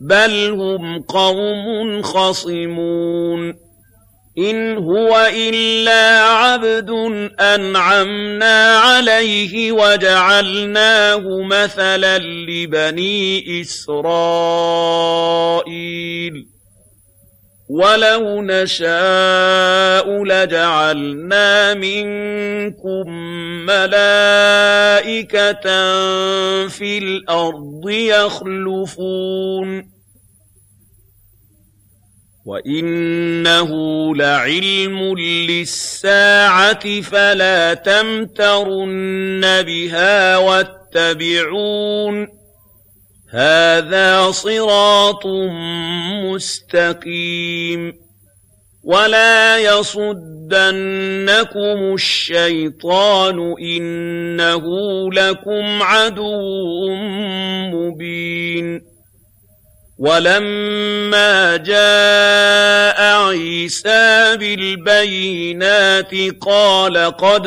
بَلْ هُمْ قَوْمٌ خَصِمُونَ إِنْ هُوَ إِلَّا عَبْدٌ أَنْعَمْنَا عَلَيْهِ وَجَعَلْنَاهُ مَثَلًا لِّبَنِي إِسْرَائِيلَ وَلَوْ نَشَاءُ لَجَعَلْنَا مِنكُم مَّلَائِكَةً فِي الْأَرْضِ يَخْلُفُونَ وَإِنَّهُ لَعِلْمٌ لِّلسَّاعَةِ فَلَا تَمْتَرُنَّ بِهَا وَاتَّبِعُونِ هَٰذَا صِرَاطٌ مُّسْتَقِيمٌ وَلَا يَصُدَّنَّكُمُ الشَّيْطَانُ ۖ إِنَّهُ لَكُمْ عَدُوٌّ مُّبِينٌ وَلَمَّا جَاءَ عِيسَىٰ بِالْبَيِّنَاتِ قَالَ قَدْ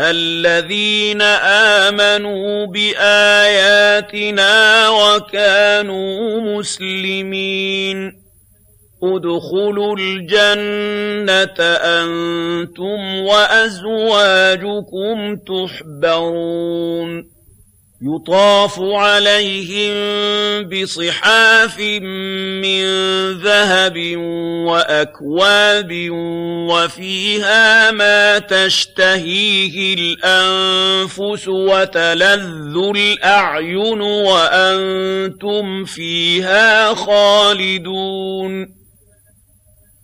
الَّذِينَ آمَنُوا بِآيَاتِنَا وَكَانُوا مُسْلِمِينَ. ادْخُلُوا الْجَنَّةَ أَنتُمْ وَأَزْوَاجُكُمْ تُحْبَرُونَ. يُطَافُ عَلَيْهِم بِصِحَافٍ مِّن ذَهَبٍ وَأَكْوَابٍ وَفِيهَا مَا تَشْتَهِيهِ الْأَنفُسُ وَتَلَذُّ الْأَعْيُنُ وَأَنتُمْ فِيهَا خَالِدُونَ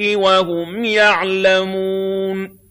وَهُمْ يَعْلَمُونَ